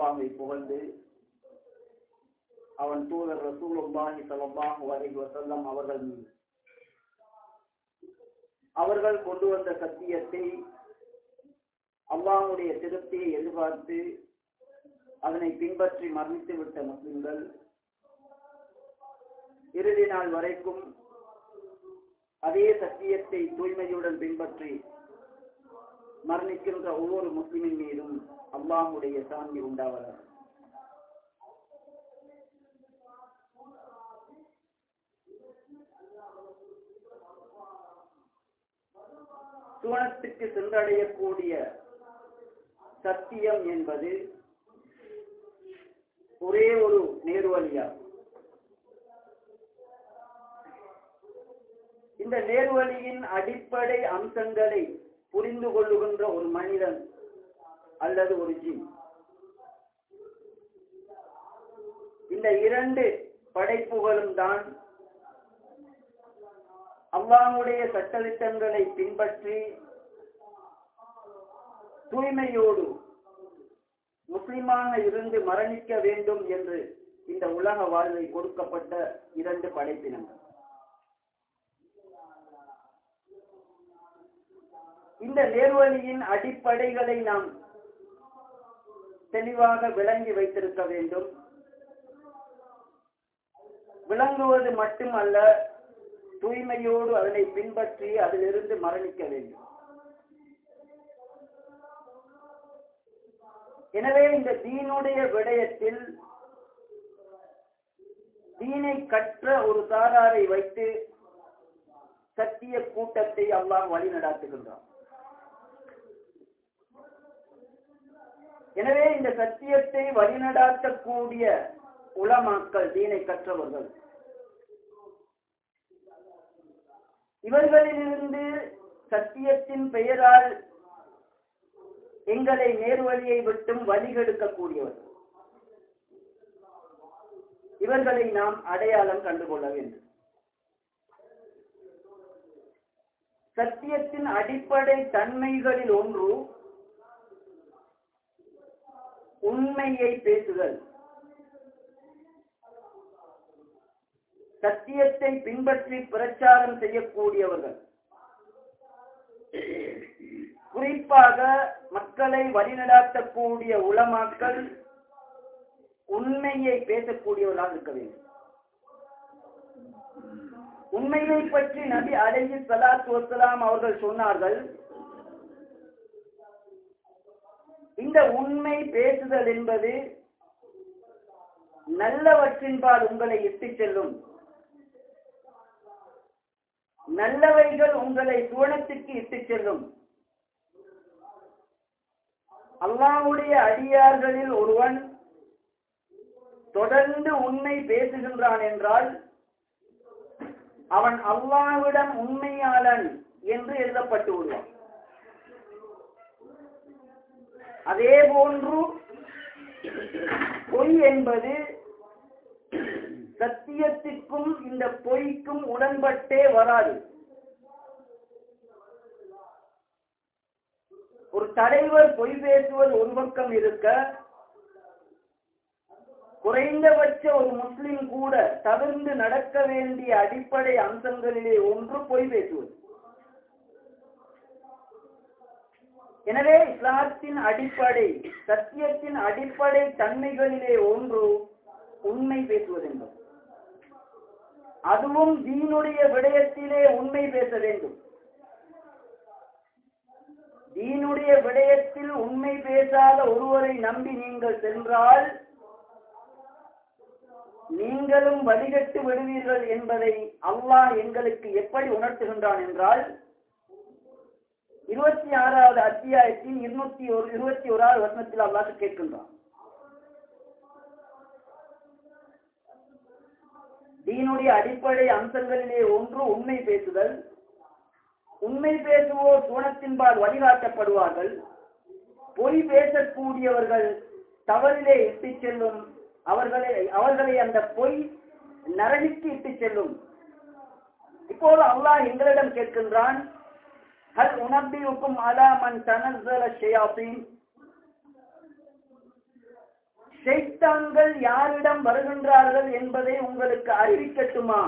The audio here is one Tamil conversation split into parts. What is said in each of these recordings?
அல்லாஹை புகழ்ந்து அவன் தூதர் ரசூலுல்லாஹி ஸல்லல்லாஹு அலைஹி வஸல்லம் அவர்கள் மீது. அவர்கள் கொண்டு வந்த சத்தியத்தை அல்லாஹ்வுடைய திருப்தியை எதிர்பார்த்து அதனை பின்பற்றி மரணித்து விட்ட முஸ்லிம்கள் இறுதி நாள் வரைக்கும் அதே சத்தியத்தை தூய்மையுடன் பின்பற்றி மரணிக்கின்ற ஒவ்வொரு முஸ்லிமின் மீதும் அல்லாஹுடைய சாந்தி உண்டாவதாக. சுவனத்துக்கு சென்றடையக்கூடிய சத்தியம் என்பது ஒரே ஒரு நேர்வழியாகும் இந்த நேர்வழியின் அடிப்படை அம்சங்களை புரிந்து கொள்ளுகின்ற ஒரு மனிதன் அல்லது ஒரு ஜின். இந்த இரண்டு படைப்புகளும் தான் அல்லாஹுடைய சட்டத்திட்டங்களை பின்பற்றி தூய்மையோடு முஸ்லிமாக இருந்து மரணிக்க வேண்டும் என்று இந்த உலக வாழ்வை கொடுக்கப்பட்ட இரண்டு படைப்பினங்கள். இந்த நேர்வழியின் அடிப்படைகளை நாம் தெளிவாக விளங்கி வைத்திருக்க வேண்டும். விளங்குவது மட்டுமல்ல தூய்மையோடு அதனை பின்பற்றி அதிலிருந்து மரணிக்க வேண்டும். எனவே இந்த தீனுடைய விடயத்தில் தீனை கற்ற ஒரு சாராரை வைத்து சத்திய கூட்டத்தை அல்லாஹ் வழி நடாத்துகின்றான் எனவே இந்த சத்தியத்தை வழிநடாத்தக்கூடிய உளமாக்கள் தீனை கற்றவர்கள். இவர்களிலிருந்து சத்தியத்தின் பெயரால் எங்களை நேர்வழியை விட்டும் வழிகெடுக்கக்கூடியவர்கள் இவர்களை நாம் அடையாளம் கண்டுகொள்ள வேண்டும். சத்தியத்தின் அடிப்படை தன்மைகளில் ஒன்று உண்மையை பேசுதல். சத்தியத்தை பின்பற்றி பிரச்சாரம் செய்யக்கூடியவர்கள். குறிப்பாக மக்களை வழிநடாத்தக்கூடிய உளமாக்கள் உண்மையை பேசக்கூடியவர்களாக இருக்க வேண்டும். உண்மையை பற்றி நபி அலைஹி சலாத்து வசலாம் அவர்கள் சொன்னார்கள் இந்த உண்மை பேசுதல் என்பது நல்லவற்றின்பால் உங்களை இட்டுச் செல்லும். நல்லவைகள் உங்களை சுவனத்துக்கு இட்டுச் செல்லும். அல்லாவுடைய அடியார்களில் ஒருவன் தொடர்ந்து உண்மை பேசுகின்றான் என்றால் அவன் அல்லாவிடம் உண்மையாளன் என்று எழுதப்பட்டு விடுவான். அதே போன்று பொய் என்பது சத்தியத்திற்கும் இந்த பொய்க்கும் உடன்பட்டே வராது. ஒரு தலைவர் பொய் பேசுவது ஒரு பக்கம் இருக்க குறைந்தபட்ச ஒரு முஸ்லிம் கூட தவிர்ந்து நடக்க வேண்டிய அடிப்படை அம்சங்களிலே ஒன்று பொய் பேசுவது. எனவே இஸ்லாத்தின் அடிப்படை சத்தியத்தின் அடிப்படை தன்மைகளிலே ஒன்று உண்மை பேசுவது என்பது. அதுவும் தீனுடைய விடயத்திலே உண்மை பேச வேண்டும். தீனுடைய விடயத்தில் உண்மை பேசாத ஒருவரை நம்பி நீங்கள் சென்றால் நீங்களும் வழிகட்டு விடுவீர்கள் என்பதை அல்லாஹ் எங்களுக்கு எப்படி உணர்த்துகின்றான் என்றால் இருபத்தி ஆறாவது அத்தியாயத்தின் இருநூத்தி ஒரு இருபத்தி ஓராவது வசனத்தில் அல்லாஹ் கேட்கின்றான். தீனுடைய அடிப்படை அம்சங்களிலே ஒன்று உண்மை பேசுதல். உண்மை பேசுவோர் சூனத்தின்பால் வழிகாட்டப்படுவார்கள். பொய் பேசக்கூடியவர்கள் தவறிலே இட்டுச் செல்லும். அவர்களை அவர்களை அந்த பொய் நரகிக்கு இட்டுச் செல்லும். இப்போது அல்லாஹ் எங்களிடம் கேட்கின்றான் هل أنبئكم على மன் تنزل الشياطين؟ சைத்தான்கள் யாரிடம் வருகின்றார்கள் என்பதை உங்களுக்கு அறிவிக்கட்டுமா?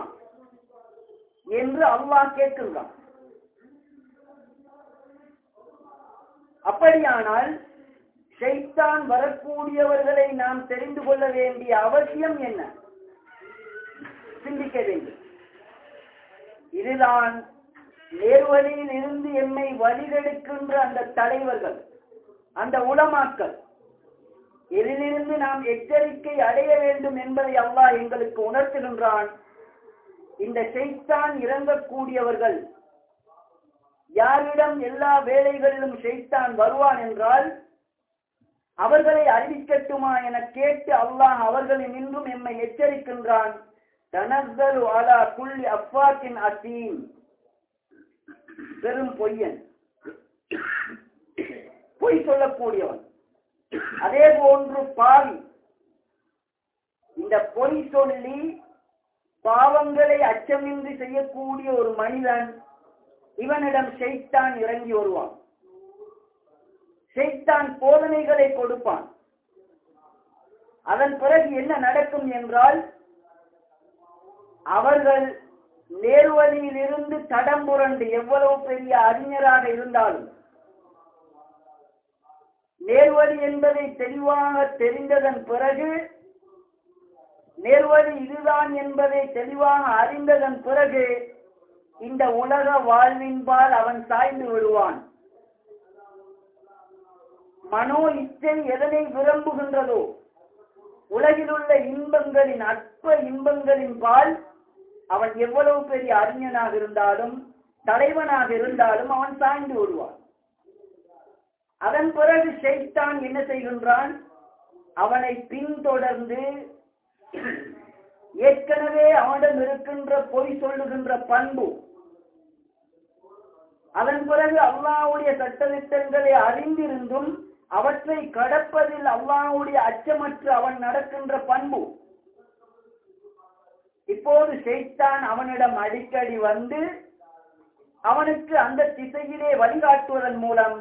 என்று அல்லாஹ் கேட்கின்றான். அப்படியானால் ஷைத்தான் வரக்கூடியவர்களை நாம் தெரிந்து கொள்ள வேண்டிய அவசியம் என்ன? சிந்திக்க வேண்டும். இதுதான் நேர்வழியில் இருந்து எம்மை வழிகெடுக்கின்ற அந்த தலைவர்கள் அந்த உளமாக்கள் இதிலிருந்து நாம் எச்சரிக்கை அடைய வேண்டும் என்பதை அல்லாஹ் எங்களுக்கு உணர்த்துகின்றான். இந்த செய்தான் இறங்கக்கூடியவர்கள் யாரிடம் எல்லா வேலைகளிலும் செய்தான் வருவான் என்றால் அவர்களை அறிவிக்கட்டுமா என கேட்டு அல்லாஹ் அவர்களின் இன்றும் எம்மை எச்சரிக்கின்றான். தனஸ்தலு அலா குள்ளி அப்பாக்கின் அசீம். பெரும் பொய்யன். பொய் சொல்லக்கூடியவன். அதே போன்று பாவி. இந்த பொய் சொல்லி பாவங்களை அச்சமின்றி செய்யக்கூடிய ஒரு மனிதன் இவனிடம் செய்தான் இறங்கி வருவான். செய்தான் போதனைகளை கொடுப்பான். அதன் பிறகு என்ன நடக்கும் என்றால் அவர்கள் நேர்வழியில் இருந்து தடம் புரண்டு எவ்வளவு பெரிய அறிஞராக இருந்தாலும் நேர்வழி என்பதை தெளிவாக தெரிந்ததன் பிறகு நேர்வழி இதுதான் என்பதை தெளிவாக அறிந்ததன் பிறகு இந்த உலக வாழ்வின்பால் அவன் சாய்ந்து விடுவான். மனோ இச்சை எதனை விரும்புகின்றதோ உலகில் உள்ள இன்பங்களின் அற்ப இன்பங்களின் பால் அவன் எவ்வளவு பெரிய அறிஞனாக இருந்தாலும் தலைவனாக இருந்தாலும் அவன் சாய்ந்து விடுவான் அதன் பிறகு ஷெய்தான் என்ன செய்கின்றான்? அவனை பின்தொடர்ந்து ஏற்கனவே அவனிடம் இருக்கின்ற பொய் சொல்லுகின்ற பண்பு அதன் பிறகு அல்லாவுடைய சட்டத்திட்டங்களை அறிந்திருந்தும் அவற்றை கடப்பதில் அல்லாவுடைய அச்சமற்று அவன் நடக்கின்ற பண்பு இப்போது ஷெய்தான் அவனிடம் அடிக்கடி வந்து அவனுக்கு அந்த திசையிலே வழிகாட்டுவதன் மூலம்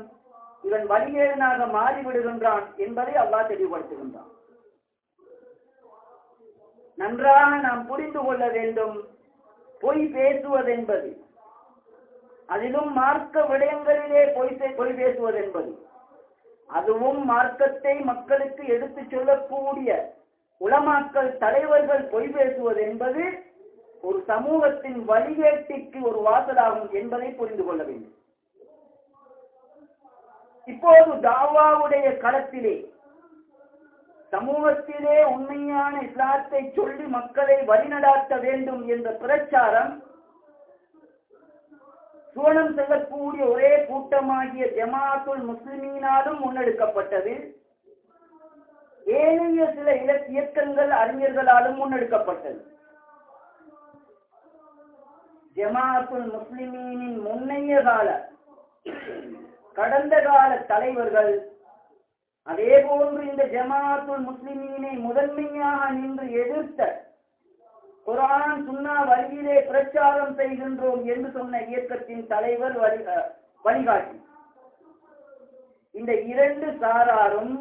இவன் வழிகேடனாக மாறிவிடுகின்றான் என்பதை அல்லாஹ் தெளிவுபடுத்துகின்றான். நன்றாக நாம் புரிந்து கொள்ள வேண்டும் பொய் பேசுவதென்பது. அதிலும் மார்க்க விடயங்களிலே பொய் பொய் பேசுவதென்பது. அதுவும் மார்க்கத்தை மக்களுக்கு எடுத்துச் சொல்லக்கூடிய உலமாக்கல் தலைவர்கள் பொய் பேசுவது என்பது ஒரு சமூகத்தின் வழிகேட்டிற்கு ஒரு வாசலாகும் என்பதை புரிந்து கொள்ள வேண்டும். இப்போது தாவாவுடைய களத்திலே சமூகத்திலே உண்மையான இஸ்லாத்தை சொல்லி மக்களை வழிநடாத்த வேண்டும் என்ற பிரச்சாரம் சுவனம் செல்லக்கூடிய ஒரே கூட்டமாகிய ஜமாத்துல் முஸ்லிமீனாலும் முன்னெடுக்கப்பட்டது. ஏனைய சில இலக்கியக்கங்கள் அறிஞர்களாலும் முன்னெடுக்கப்பட்டது. ஜமாத்துல் முஸ்லிமீனின் முன்னைய கால கடந்த கால தலைவர்கள் அதே போன்று இந்த ஜமாத்துல் முஸ்லிமீனை முதன்மையாக நின்று எதிர்த்த குரான் சுன்னா வழியிலே பிரச்சாரம் செய்கின்றோம் என்று சொன்ன இயக்கத்தின் தலைவர் வழி வழிகாட்டி. இந்த இரண்டு சாராரும்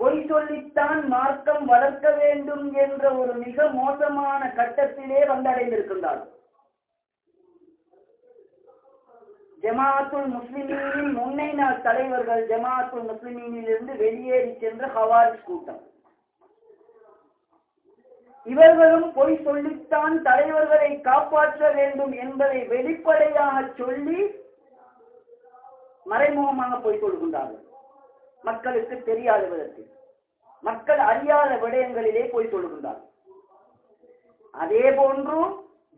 பொய் சொல்லித்தான் மார்க்கம் வளர்க்க வேண்டும் என்ற ஒரு மிக மோசமான கட்டத்திலே வந்தடைந்திருக்கின்றார்கள் ஜமாத்துல் முஸ்லிமீனின் முன்னை நாள் தலைவர்கள் ஜமாத்துல் முஸ்லிமீனிலிருந்து வெளியேறி சென்ற ஹவாரிஸ் கூட்டம். இவர்களும் பொய் சொல்லித்தான் தலைவர்களை காப்பாற்ற வேண்டும் என்பதை வெளிப்படையாக சொல்லி மறைமுகமாக பொய் சொல்கின்றார்கள். மக்களுக்கு தெரியாத விதத்தில். மக்கள் அறியாத விடயங்களிலே போய் சொல்கின்றார்கள் அதே போன்று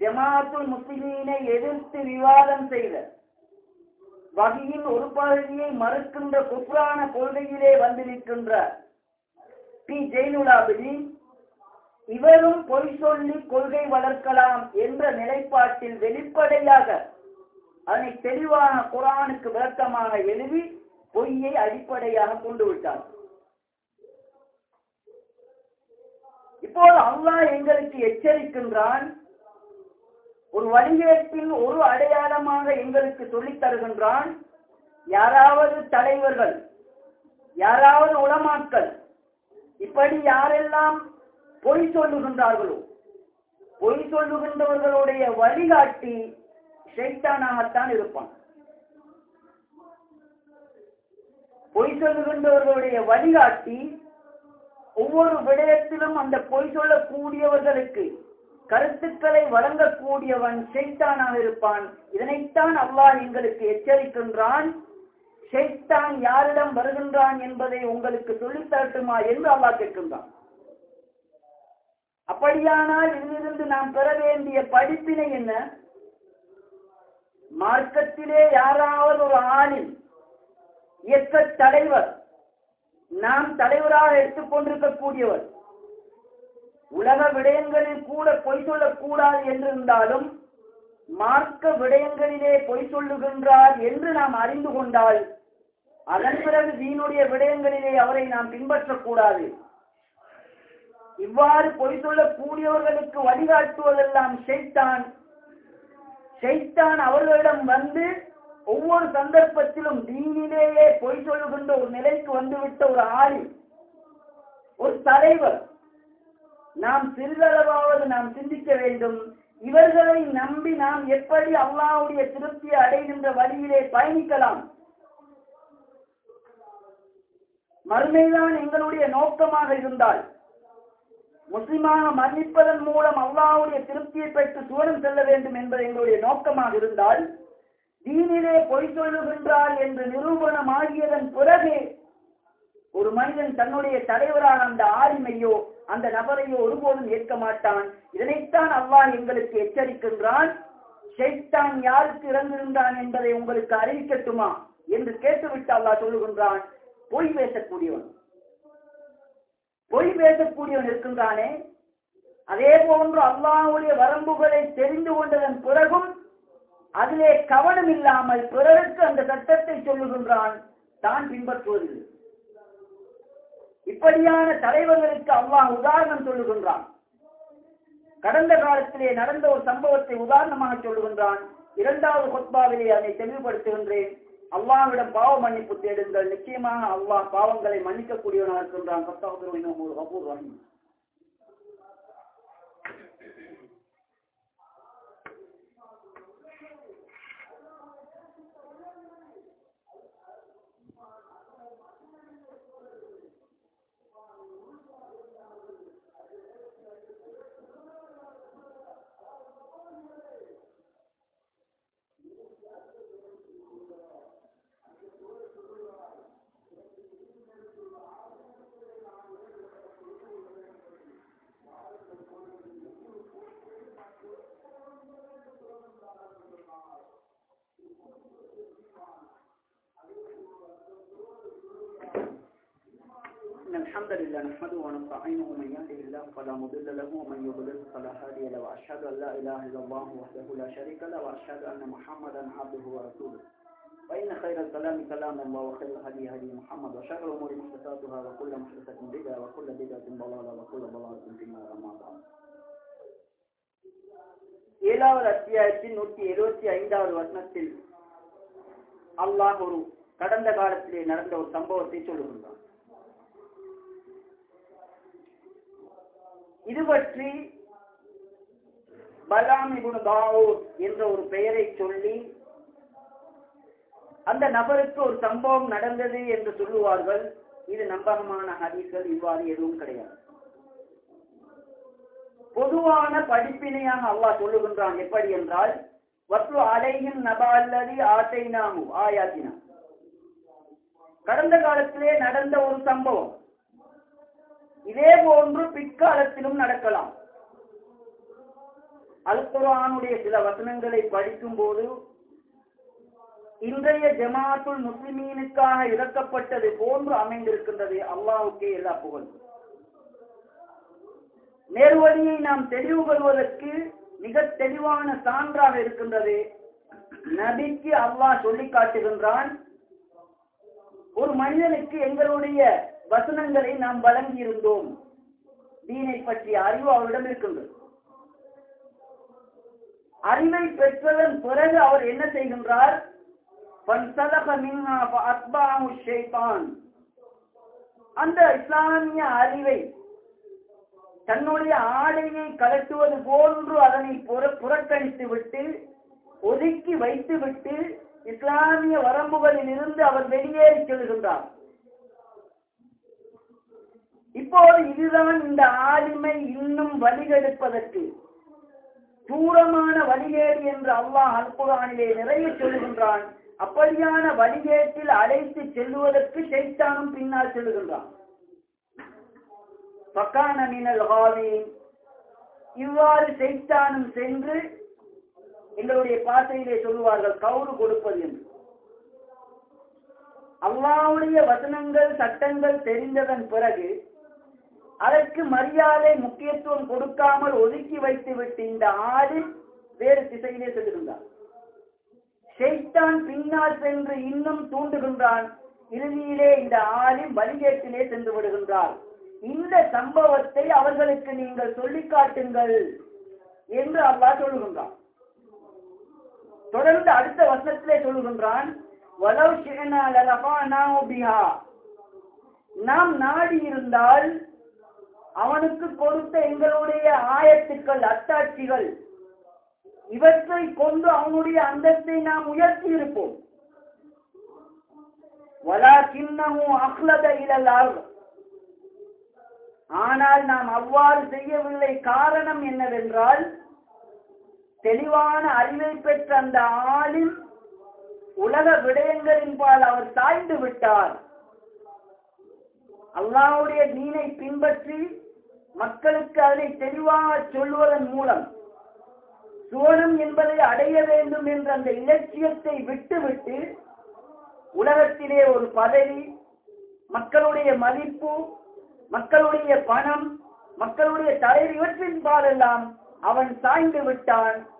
ஜமாத்துல் முஸ்லிமீனை எதிர்த்து விவாதம் செய்த வகையின் ஒரு பகுதியை மறுக்கின்ற குப்ரான கொள்கையிலே வந்து நிற்கின்ற பி ஜெயினுலாபிதி இவரும் பொய் சொல்லி கொள்கை வளர்க்கலாம் என்ற நிலைப்பாட்டில் வெளிப்படையாக அதனை தெளிவான குரானுக்கு விளக்கமாக எழுதி பொய்யை அடிப்படையாக கொண்டு விட்டார். இப்போது அல்லாஹ் எங்களுக்கு எச்சரிக்கின்றான். ஒரு வழிகேட்டின் ஒரு அடையாளமாக எங்களுக்கு சொல்லித் தருகின்றான். யாராவது தலைவர்கள் யாராவது உளமாக்கள் இப்படி யாரெல்லாம் பொய் சொல்லுகின்றார்களோ பொய் சொல்லுகின்றவர்களுடைய வழிகாட்டி ஷைத்தானாகத்தான் இருப்பான். பொய் சொல்லுகின்றவர்களுடைய வழிகாட்டி ஒவ்வொரு விடயத்திலும் அந்த பொய் சொல்லக்கூடியவர்களுக்கு கருத்துக்களை வழங்கக்கூடியவன் ஷைத்தானாக இருப்பான். இதனைத்தான் அல்லாஹ் எங்களுக்கு எச்சரிக்கின்றான். ஷைத்தான் யாரிடம் வருகின்றான் என்பதை உங்களுக்கு சொல்லித் தரட்டுமா என்று அல்லாஹ் கேட்கின்றான். அப்படியானால் இதிலிருந்து நாம் பெற வேண்டிய படிப்பினை என்ன? மார்க்கத்திலே யாராவது ஒரு ஆளில் இயக்க தலைவர். நாம் தலைவராக எடுத்துக்கொண்டிருக்கக்கூடியவர் உலக விடயங்களில் கூட பொய் சொல்லக்கூடாது என்றிருந்தாலும் மார்க்க விடயங்களிலே பொய் சொல்லுகின்றார் என்று நாம் அறிந்து கொண்டால் அதன் பிறகு தீனுடைய விடயங்களிலே அவரை நாம் பின்பற்றக்கூடாது. இவ்வாறு பொய் சொல்லக்கூடியவர்களுக்கு வழிகாட்டுவதெல்லாம் செய்தான் செய்தான் அவர்களிடம் வந்து ஒவ்வொரு சந்தர்ப்பத்திலும் தீனிலேயே பொய் சொல்லுகின்ற ஒரு நிலைக்கு வந்துவிட்ட ஒரு ஆளி ஒரு தலைவர். நாம் சிறிதளவாவது நாம் சிந்திக்க வேண்டும். இவர்களை நம்பி நாம் எப்படி அல்லாவுடைய திருப்தியை அடைகின்ற வழியிலே பயணிக்கலாம்? மறுமைதான் எங்களுடைய நோக்கமாக இருந்தால் முஸ்லிமாக மன்னிப்பதன் மூலம் அல்லாவுடைய திருப்தியை பெற்று சுவனம் செல்ல வேண்டும் என்பது எங்களுடைய நோக்கமாக இருந்தால் தீனிலே பொய் சொல்லுகின்றார் என்று நிரூபணமாகியதன் பிறகு ஒரு மனிதன் தன்னுடைய தலைவரான அந்த ஆரிமையோ அந்த நபரையோ ஒருபோதும் ஏற்க மாட்டான். இதனைத்தான் அல்லாஹ் எங்களுக்கு எச்சரிக்கின்றான். ஷைத்தான் யாருக்கு இறந்திருந்தான் என்பதை உங்களுக்கு அறிவிக்கட்டுமா என்று கேட்டுவிட்டு அல்லாஹ் சொல்லுகின்றான். பொய் பேசக்கூடியவன். பொய் பேசக்கூடியவன் இருக்கின்றானே. அதே போன்று அல்லாஹுடைய வரம்புகளை தெரிந்து கொண்டதன் பிறகும் அதிலே கவனம் இல்லாமல் பிறருக்கு அந்த சட்டத்தை சொல்லுகின்றான் தான் பின்பற்றுவது இப்படியான தலைவர்களுக்கு அல்லாஹ் உதாரணம் சொல்லுகின்றான். கடந்த காலத்திலே நடந்த ஒரு சம்பவத்தை உதாரணமாக சொல்லுகின்றான். இரண்டாவது கொத்பாவிலே அதை தெளிவுபடுத்துகின்றேன். அல்லாவிடம் பாவ மன்னிப்பு தேடுங்கள். நிச்சயமாக அல்லாஹ் பாவங்களை மன்னிக்கக்கூடியவனாக இருக்கின்றான். الحمد لله نحمده ونستعينه من يهده الله فلا مضل له ومن يضلل فلا هادي له وأشهد أن لا إله إلا الله وحده لا شريك له وأشهد أن محمدا عبده ورسوله. فإن خير الكلام كلام الله وخير الهدي هدي محمد وشر الأمور محدثاتها وكل محدثة بدعة وكل بدعة ضلالة وكل ضلالة في النار أما بعد. ஏழாவது அத்தியாயத்தின் நூற்றி எழுபத்தி ஐந்தாவது வசனத்தில் அல்லாஹ் ஒரு கடந்த காலத்திலே நடந்த ஒரு சம்பவத்தை சொல்லுகின்றான் இது பற்றி பலாம் இபுன் தாவூத் என்ற ஒரு பெயரை சொல்லி அந்த நபருக்கு ஒரு சம்பவம் நடந்தது என்று சொல்லுவார்கள். இது நம்பகமான ஹதீஸ்கள் இவ்வாறு எதுவும் கிடையாது. பொதுவான படிப்பினையாக அல்லாஹ் சொல்லுகின்றான் எப்படி என்றால் வத்து அலையின் நபால்லதி ஆசைனாமு ஆயாத்தினா. கடந்த காலத்திலே நடந்த ஒரு சம்பவம். இதே போன்று பிற்காலத்திலும் நடக்கலாம். அல்குரானுடைய சில வசனங்களை படிக்கும் போது இன்றைய ஜமாத்துல் முஸ்லிமீனுக்காக இறக்கப்பட்டது போன்று அமைந்திருக்கின்றது அல்லாவுக்கே எல்லா புகழ் நேர்வழியை நாம் தெளிவு கொள்வதற்கு மிக தெளிவான சான்றாக இருக்கின்றது. நபிக்கு அல்லாஹ் சொல்லி காட்டுகின்றான் ஒரு மனிதனுக்கு எங்களுடைய வசனங்களை நாம் வழங்கியிருந்தோம். தீனை பற்றிய அறிவு அவரிடம் இருக்கின்றது. அறிவை பெற்றதன் பிறகு அவர் என்ன செய்கின்றார்? அந்த இஸ்லாமிய அறிவை தன்னுடைய ஆடையை கலட்டுவது போன்று அதனை புறக்கணித்து விட்டு ஒதுக்கி வைத்துவிட்டு இஸ்லாமிய வரம்புகளில் இருந்து அவர் வெளியேறி செல்கின்றார். இப்போது இதுதான் இந்த ஆளுமை இன்னும் வழிகெடுப்பதற்கு தூரமான வழிகேடு என்று அல்லாஹ் அல்குரானிலே நிறைய சொல்லுகின்றான். அப்படியான வழிகேட்டில் அழைத்து செல்லுவதற்கு சைத்தானும் பின்னால் செல்லுகின்றான். பக்கான மினல் ஹாவீன் இவ்வாறு சைத்தானும் சென்று எங்களுடைய பாசையிலே சொல்லுவார்கள் கவுறு கொடுப்பது என்று. அல்லாவுடைய வசனங்கள் சட்டங்கள் தெரிந்ததன் பிறகு அதற்கு மரியாதை முக்கியத்துவம் கொடுக்காமல் ஒதுக்கி வைத்து விட்டு இந்த ஆடு வேறு திசையிலே சென்றிருந்தார் ஷெய்தான் பின்னால் சென்று இன்னும் தூண்டுகின்றான். இறுதியிலே இந்த ஆளின் வழிகேட்டிலே சென்று விடுகின்றார். இந்த சம்பவத்தை அவர்களுக்கு நீங்கள் சொல்லிக் காட்டுங்கள் என்று அல்லாஹ் சொல்லுகின்றான். தொடர்ந்து அடுத்த வசனத்திலே சொல்லுகின்றான் நாம் நாடி இருந்தால் அவனுக்கு கொடுத்த எங்களுடைய ஆயத்துக்கள் அத்தாட்சிகள் இவற்றை கொண்டு அவனுடைய அந்தத்தை நாம் உயர்த்தி இருப்போம். வலாக்கின்னஹு அஹ்லத இலல் ஆனால் நாம் அவ்வாறு செய்யவில்லை. காரணம் என்னவென்றால் தெளிவான அறிவை பெற்ற அந்த ஆளில் உலக விடயங்களின்பால் அவர் சாய்ந்து விட்டார். அல்லாவுடைய நீனை பின்பற்றி மக்களுக்கு அதனை தெளிவாக சொல்வதன் மூலம் சுவனம் என்பதை அடைய வேண்டும் என்ற அந்த இலட்சியத்தை விட்டுவிட்டு உலகத்திலே ஒரு பதவி மக்களுடைய மதிப்பு மக்களுடைய பணம் மக்களுடைய தலைவர் இவற்றின் பாலெல்லாம் அவன் சாய்ந்து விட்டான்.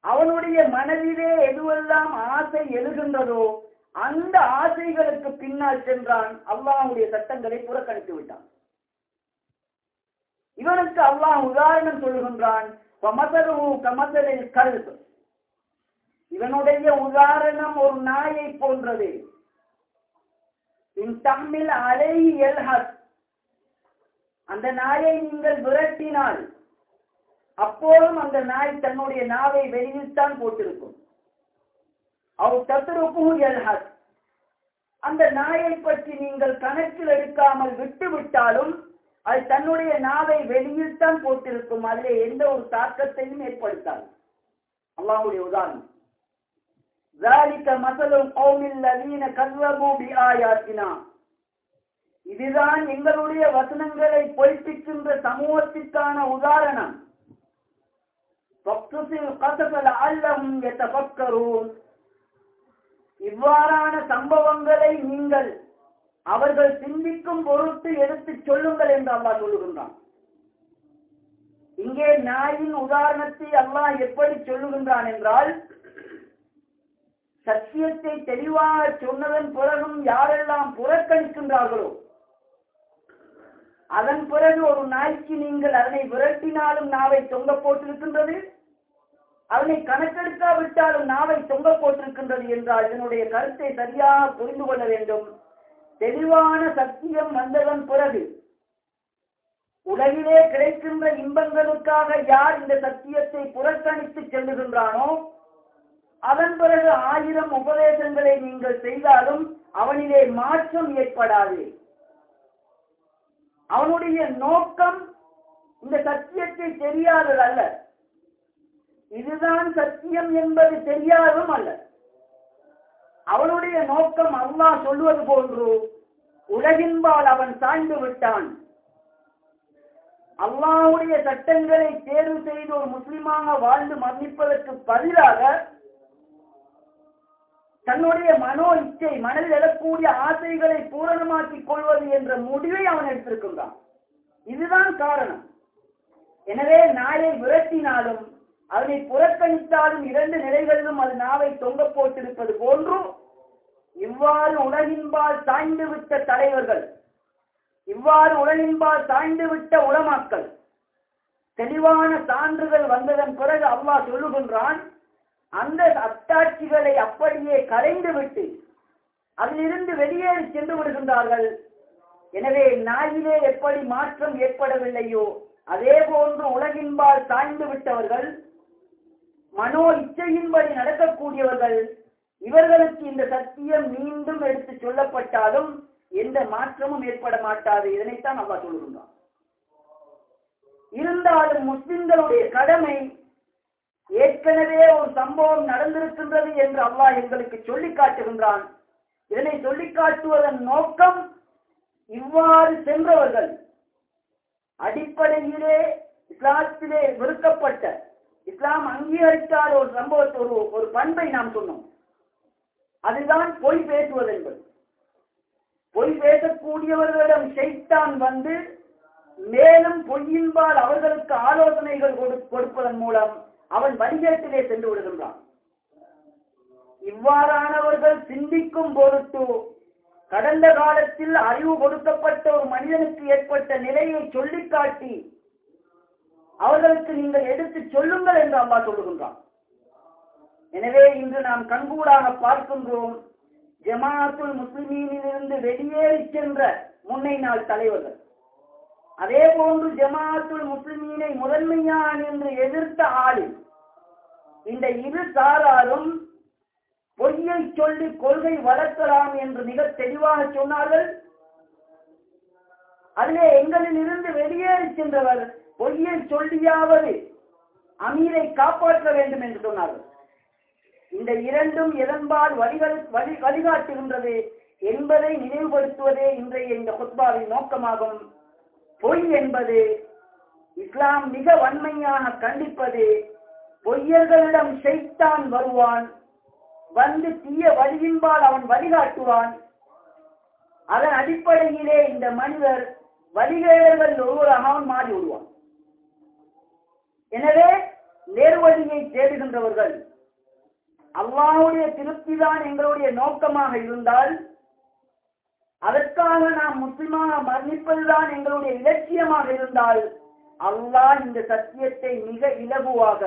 அவனுடைய மனதிலே எதுவெல்லாம் ஆசை எழுகின்றதோ அந்த ஆசைகளுக்கு பின்னால் சென்றான் அல்லாஹுடைய சட்டங்களை புறக்கணித்து விட்டான். இவனுக்கு அல்லாஹ் உதாரணம் சொல்லுகின்றான் கமசருஹு இவனுடைய உதாரணம் ஒரு நாயை போன்றது. இன் தம்மில் அலை எல்ஹத் அந்த நாயை நீங்கள் விரட்டினால் அப்போதும் அந்த நாய் தன்னுடைய நாவை வெளியில் தான் போட்டிருக்கும். அவ் தத்துருப்பு எல்ஹத் அந்த நாயை பற்றி நீங்கள் கணக்கில் எடுக்காமல் விட்டு விட்டாலும் அது தன்னுடைய நாவை வெளியில் தான் போட்டிருக்கும் அதிலே எந்த ஒரு தாக்கத்தையும் ஏற்படுத்தாது அல்லாஹ்வுடைய உதாரணம் ذَلِكَ مَثَلُ الْقَوْمِ الَّذِينَ كَذَّبُوا بِآيَاتِنَا இதுதான் எங்களுடைய வசனங்களை பொய்ப்பிக்கின்ற சமூகத்திற்கான உதாரணம் فَاقْصُصِ الْقَصَصَ لَعَلَّهُمْ يَتَفَكَّرُونَ இவ்வாறான சம்பவங்களை நீங்கள் அவர்கள் சிந்திக்கும் பொருட்டு எடுத்துச் சொல்லுங்கள் என்று அல்லாஹ் சொல்லுகின்றான். இங்கே நாயின் உதாரணத்தை அல்லாஹ் எப்படி சொல்லுகின்றான் என்றால் சத்தியத்தை தெளிவாக சொன்னதன் பிறகும் யாரெல்லாம் புறக்கணிக்கின்றார்களோ அதன் பிறகு ஒரு நாய்க்கு நீங்கள் அதனை விரட்டினாலும் நாவை தொங்க போட்டிருக்கின்றது. அதனை கணக்கெடுக்காவிட்டாலும் நாவை தொங்க போட்டிருக்கின்றது என்றால் இதனுடைய கருத்தை சரியாக புரிந்து கொள்ள வேண்டும். தெளிவான சத்தியம் வந்ததன் பிறகு உலகிலே கிடைக்கின்ற இன்பங்களுக்காக யார் இந்த சத்தியத்தை புறக்கணித்து செல்லுகின்றானோ அதன் பிறகு ஆயிரம் உபதேசங்களை நீங்கள் செய்தாலும் அவனிலே மாற்றம் ஏற்படாது. அவனுடைய நோக்கம் இந்த சத்தியத்தை தெரியாதது அல்ல இதுதான் சத்தியம் என்பது தெரியாதும் அல்ல. அவனுடைய நோக்கம் அல்லா சொல்வது போன்று உலகின்பால் அவன் சாய்ந்து விட்டான். அல்லாவுடைய சட்டங்களை தேர்வு செய்து ஒரு முஸ்லிமாக வாழ்ந்து மன்னிப்பதற்கு பதிலாக தன்னுடைய மனோ இச்சை மனதில் எழக்கூடிய ஆசைகளை பூரணமாக்கிக் கொள்வது என்ற முடிவை அவன் எடுத்திருக்கின்றான். இதுதான் காரணம். எனவே நாயை விரட்டினாலும் அதனை புறக்கணித்தாலும் இரண்டு நிலைகளிலும் அது நாவை தொங்க போட்டிருப்பது போன்றும் இவ்வாறு உலகின்பால் சாய்ந்துவிட்ட தலைவர்கள் இவ்வாறு உலகின்பால் சாய்ந்துவிட்ட உலமாக்கள் தெளிவான சான்றுகள் வந்ததன் பிறகு அல்லாஹ் சொல்லுகின்றான் அந்த அத்தாட்சிகளை அப்படியே கரைந்து விட்டு அதிலிருந்து வெளியேறி சென்று விடுகின்றார்கள். எனவே நாயிலே எப்படி மாற்றம் ஏற்படவில்லையோ அதே போன்று உலகின்பால் சாய்ந்து விட்டவர்கள் மனோ இச்சையின்படி நடக்கக்கூடியவர்கள் இவர்களுக்கு இந்த சத்தியம் மீண்டும் எடுத்து சொல்லப்பட்டாலும் எந்த மாற்றமும் ஏற்பட மாட்டாது. இதனைத்தான் அவ்வா சொல்லுகின்றான். இருந்தாலும் முஸ்லிம்களுடைய கடமை ஏற்கனவே ஒரு சம்பவம் நடந்திருக்கின்றது என்று அல்லாஹ் எங்களுக்கு சொல்லி காட்டுகின்றான். இதனை சொல்லி காட்டுவதன் நோக்கம் இவ்வாறு சென்றவர்கள் அடிப்படையிலே இஸ்லாத்திலே வெறுக்கப்பட்ட இஸ்லாம் அங்கீகரிக்காத ஒரு சம்பவத்தை ஒரு ஒரு பண்பை நாம் சொன்னோம். அதுதான் பொய் பேசுவது என்பது. பொய் பேசக்கூடியவர்களிடம் ஷைத்தான் வந்து மேலும் பொய்யின்பால் அவர்களுக்கு ஆலோசனைகள் கொடு- கொடுப்பதன் மூலம் அவன் வணிகத்திலே சென்று விடுகின்றான். இவ்வாறானவர்கள் சிந்திக்கும் பொருட்டு கடந்த காலத்தில் அறிவு கொடுக்கப்பட்ட ஒரு மனிதனுக்கு ஏற்பட்ட நிலையை சொல்லிக்காட்டி அவர்களுக்கு நீங்கள் எடுத்து சொல்லுங்கள் என்று அம்மா சொல்லுகின்றான் எனவே இன்று நாம் கண்கூடாக பார்க்கின்றோம் ஜமாத்துல் முஸ்லிமீனிலிருந்து வெளியேறி சென்ற முன்னை நாள் தலைவர்கள். அதே போன்று ஜமாத்துல் முஸ்லிமீனை முதன்மையான் என்று எதிர்த்த ஆளு இந்த இரு சாராரும் பொய்யை சொல்லி கொள்கை வளர்க்கலாம் என்று மிக தெளிவாக சொன்னார்கள். அதிலே எங்களில் இருந்து வெளியேறி சென்றவர் பொய்யை சொல்லியாவது அமீரை காப்பாற்ற வேண்டும் என்று சொன்னார்கள். இந்த இரண்டும் எதன்பால் வழிகள் வழி வழிகாட்டுகின்றது என்பதை நினைவுபடுத்துவதே இன்றைய இந்த குத்பாவின் நோக்கமாகும். பொய் என்பது இஸ்லாம் மிக வன்மையாக கண்டிப்பது பொய்யர்களிடம் செய்தான் வருவான் வந்து தீய வழியின்பால் அவன் வழிகாட்டுவான். அதன் அடிப்படையிலே இந்த மனிதர் வழிகேடர்கள் ஒருவராக அவன் மாறி விடுவான். எனவே நேர்வழியை தேடுகின்றவர்கள். அல்லாவுடைய திருப்தி தான் எங்களுடைய நோக்கமாக இருந்தால் அதற்காக நாம் முஸ்லிமாக மரணிப்பதுதான் எங்களுடைய இலட்சியமாக இருந்தால் அல்லாஹ் இந்த சத்தியத்தை மிக இலகுவாக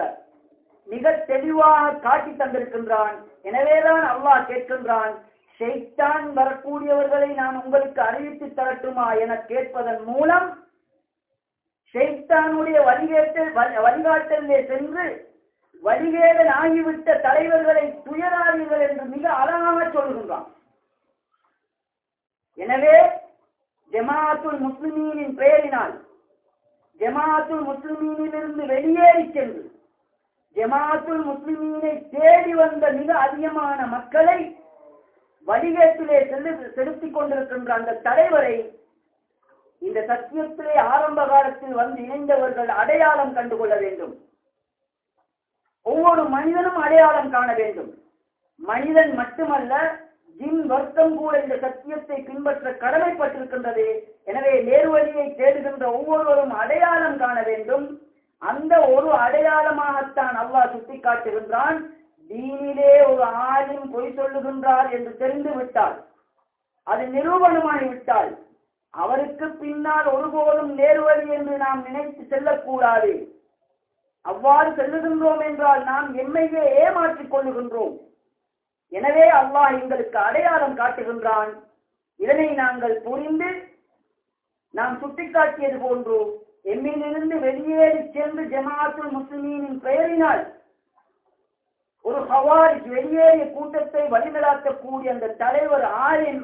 மிக தெளிவாக காட்டி தந்திருக்கின்றான். எனவேதான் அல்லாஹ் கேட்கின்றான் ஷெய்தான் வரக்கூடியவர்களை நான் உங்களுக்கு அறிவித்து தரட்டுமா? என கேட்பதன் மூலம் ஷைத்தானுடைய வழிகேட்டல் வழி- வழிகாட்டலிலே சென்று வழிகேடன் ஆகிவிட்ட தலைவர்களை துயராதீர்கள் என்று மிக அழகாக சொல்கின்றான். எனவே ஜமாத்துல் முஸ்லிமீனின் பெயரினால் ஜமாத்துல் முஸ்லிமீனிலிருந்து வெளியேறி சென்று ஜமாத்துல் முஸ்லிமீனை தேடி வந்த மிக அதிகமான மக்களை வழிகேட்டிலே செலுத்திக் கொண்டிருக்கின்ற அந்த தலைவரை இந்த சத்தியத்திலே ஆரம்ப காலத்தில் வந்து இணைந்தவர்கள் அடையாளம் கண்டுகொள்ள வேண்டும். ஒவ்வொரு மனிதனும் அடையாளம் காண வேண்டும். மனிதன் மட்டுமல்ல ஜின் வர்க்கம் கூட இந்த சத்தியத்தை பின்பற்ற கடமைப்பட்டிருக்கின்றது. எனவே நேர்வழியை தேடுகின்ற ஒவ்வொருவரும் அடையாளம் காண வேண்டும். அந்த ஒரு அடையாளமாகத்தான் அல்லாஹ் சுட்டிக்காட்டுகின்றான். தீனிலே ஒரு ஆளும் பொய் சொல்லுகின்றார் என்று தெரிந்து விட்டால் அது நிரூபணமாகிவிட்டால் அவருக்கு பின்னால் ஒருபோதும் நேர்வழி என்று நாம் நினைத்து செல்லக்கூடாது. அவ்வாறு செல்லுகின்றோம் என்றால் நாம் எம்மையே ஏமாற்றிக் கொள்ளுகின்றோம். எனவே அல்லாஹ் எங்களுக்கு அடையாளம் காட்டுகின்றான். இதனை நாங்கள் புரிந்து நாம் சுட்டிக்காட்டியது போன்று எம்மிலிருந்து வெளியேறி சென்று ஜமாத்துல் முஸ்லிமின் பெயரினால் ஒரு ஹவாரிஜ் வெளியேறிய கூட்டத்தை வழிநடாத்தக்கூடிய அந்த தலைவர் ஆரின்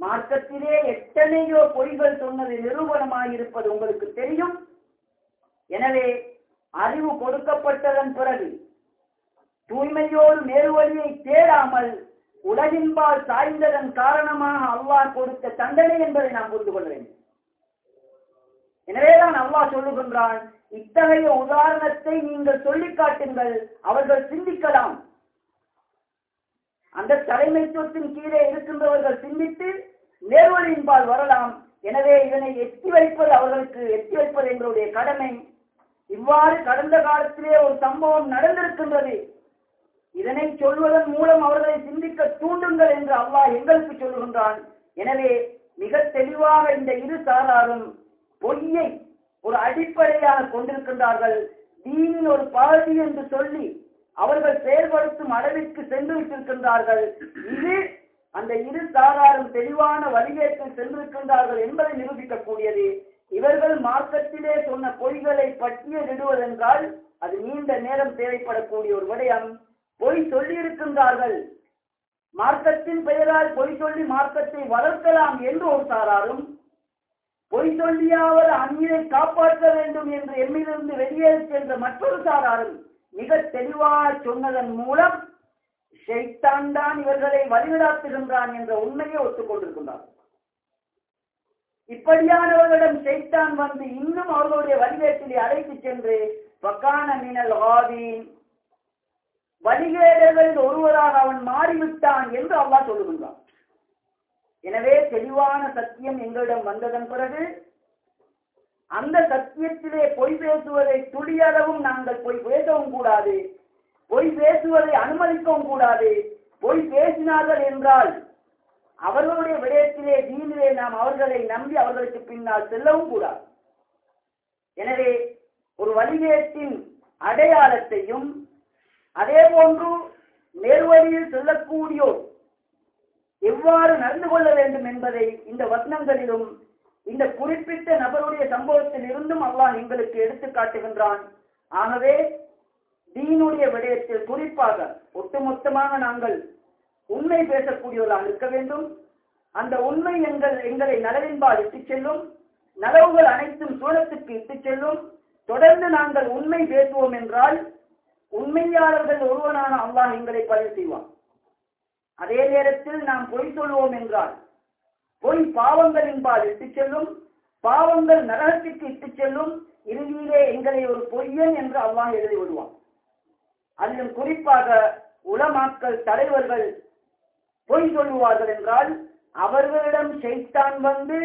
மார்க்கத்திலே எத்தனையோ பொய்கள் சொன்னது நிரூபணமாயிருப்பது உங்களுக்கு தெரியும். எனவே அறிவு கொடுக்கப்பட்டதன் பிறகு தூய்மையோடு நேர்வழியை தேடாமல் உலகின்பால் சாய்ந்ததன் காரணமாக அல்லாஹ் கொடுத்த தண்டனை என்பதை நாம் புரிந்து கொள்ள வேண்டும். எனவேதான் அல்லாஹ் சொல்லுகின்றான் இத்தகைய உதாரணத்தை நீங்கள் சொல்லிக் காட்டுங்கள் அவர்கள் சிந்திக்கலாம். அந்த தலைமைத்துவத்தின் கீழே இருக்கின்றவர்கள் சிந்தித்து நேர்வழியின்பால் வரலாம். எனவே இதனை எத்தி வைப்பது அவர்களுக்கு எத்தி வைப்பது எங்களுடைய கடமை. இவ்வாறு கடந்த காலத்திலே ஒரு சம்பவம் நடந்திருக்கின்றது. இதனை சொல்வதன் மூலம் அவர்களை சிந்திக்க தூண்டுங்கள் என்று அல்லாஹ் எங்களுக்கு சொல்கின்றான் எனவே மிக தெளிவாக இந்த இரு சாராரும் பொய்யை ஒரு அடிப்படையாக கொண்டிருக்கின்றார்கள். தீனின் ஒரு பகுதி என்று சொல்லி அவர்கள் செயல்படுத்தும் அளவிற்கு சென்று விட்டிருக்கின்றார்கள். இது அந்த இரு சாராரும் தெளிவான வழிகேட்டில் சென்றிருக்கின்றார்கள் என்பதை நிரூபிக்கக்கூடியது. இவர்கள் மார்க்கத்திலே சொன்ன பொய்களை பட்டியலிடுவதென்றால் அது நீண்ட நேரம் தேவைப்படக்கூடிய ஒரு விடயம். பொய் சொல்லியிருக்கின்றார்கள் மார்க்கத்தின் பெயரால் பொய் சொல்லி மார்க்கத்தை வளர்க்கலாம் என்று ஒரு சாராரும் பொய் சொல்லியாவது அந்நிலை காப்பாற்ற வேண்டும் என்று எம்மிலிருந்து வெளியேறி சென்ற மற்றொரு சாராரும் மிக தெளிவாக சொன்னதன் மூலம் ஷைத்தான் தான் இவர்களை வழிநடாத்துகின்றான் என்ற உண்மையை ஒத்துக்கொண்டிருக்கின்றார் இப்படியானவர்களிடம் ஷைத்தான் வந்து இன்னும் அவர்களுடைய வழிவேட்டிலே அழைத்து சென்று பக்கான மினல் ஆதீன் வழிகேடர்களில் ஒருவராக அவன் மாறிவிட்டான் என்று அவ்வா சொல்லுகின்றான். எனவே தெளிவான சத்தியம் எங்களிடம் வந்ததன் பிறகு அந்த சத்தியத்திலே பொய் பேசுவதை துளியளவும் நாங்கள் பொய் பேசவும் கூடாது. பொய் பேசுவதை அனுமதிக்கவும் கூடாது. பொய் பேசினார்கள் என்றால் அவர்களுடைய விடயத்திலே தீனிலே நாம் அவர்களை நம்பி அவர்களுக்கு பின்னால் செல்லவும் கூடாது. எனவே ஒரு வழிகேட்டின் அடையாளத்தையும் அதே போன்று நேர்வழியில் செல்லக்கூடியோர் எவ்வாறு நடந்து கொள்ள வேண்டும் என்பதை இந்த வசனங்களிலும் இந்த குறிப்பிட்ட நபருடைய சம்பவத்தில் இருந்தும் அல்லாஹ் எங்களுக்கு எடுத்து காட்டுகின்றான் ஆகவே தீனுடைய விடயத்தில் குறிப்பாக ஒட்டுமொத்தமாக நாங்கள் உண்மை பேசக்கூடியவர்களாக இருக்க வேண்டும். அந்த உண்மை எங்கள் எங்களை நலவின்பால் இட்டுச் செல்லும். நலவுகள் அனைத்தும் சூழத்துக்கு இட்டுச் செல்லும். தொடர்ந்து நாங்கள் உண்மை பேசுவோம் என்றால் உண்மையாளர்கள் ஒருவனான அல்லாஹ் எங்களை பதிவு செய்வான். அதே நேரத்தில் நாம் பொய் சொல்வோம் என்றால் பொய் பாவங்களின்பால் இட்டுச் செல்லும் பாவங்கள் நரகத்திற்கு இட்டுச் செல்லும் இறுதியிலே எங்களை ஒரு பொய்யன் என்று அல்லாஹ் எழுதி விடுவான். அதிலும் குறிப்பாக உலமாக்கள் தலைவர்கள் பொய் சொல்லுவார்கள் என்றால் அவர்களிடம் செய்தான் வந்து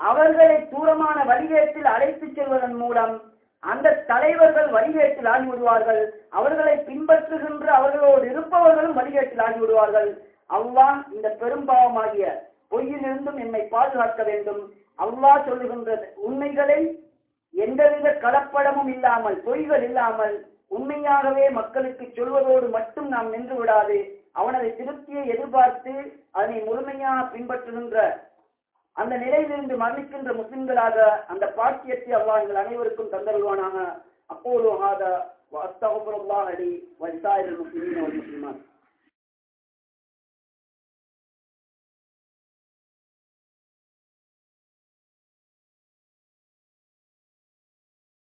அவர்களை தூரமான வழிகேட்டில் அழைத்துச் செல்வதன் மூலம் அந்த தலைவர்கள் வழிகேட்டில் ஆகிவிடுவார்கள். அவர்களை பின்பற்றுகின்ற அவர்களோடு இருப்பவர்களும் வழிகேட்டில் ஆகிவிடுவார்கள். அவ்வான் இந்த பெரும்பாவமாகிய பொய்யிலிருந்தும் என்னை பாதுகாக்க வேண்டும். அல்லாஹ் சொல்லுகின்ற உண்மைகளை எந்தவித கலப்படமும் இல்லாமல் பொய்கள் இல்லாமல் உண்மையாகவே மக்களுக்கு சொல்வதோடு மட்டும் நாம் நின்று விடாது. அவனது திருப்தியை எதிர்பார்த்து அதனை முழுமையாக பின்பற்றுகின்ற அந்த நிலையிலிருந்து மரணிக்கின்ற முஸ்லிம்களாக அந்த பாக்கியத்தை அவ்வா எங்கள் அனைவருக்கும் தந்தருவானாக அப்போது ஹாதா அடி அலி வலிசாயிரல் முஸ்லிமான்